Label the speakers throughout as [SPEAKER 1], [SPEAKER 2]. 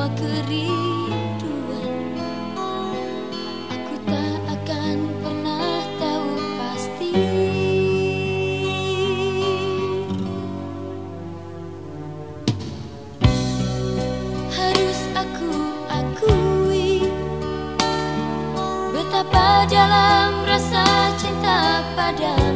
[SPEAKER 1] semua kerinduan. Aku tak akan pernah tahu pasti. Harus aku akui Betapa dalam rasa cinta padamu.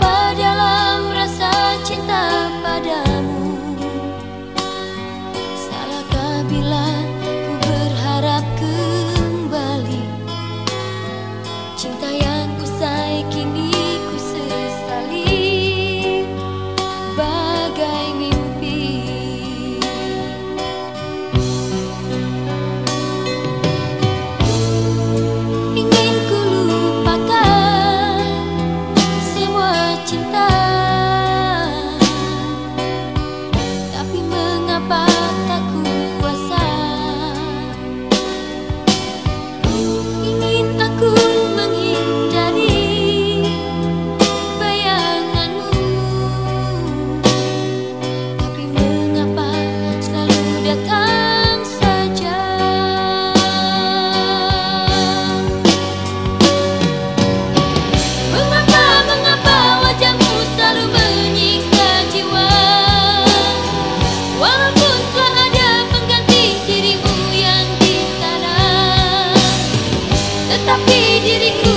[SPEAKER 1] apa Diriku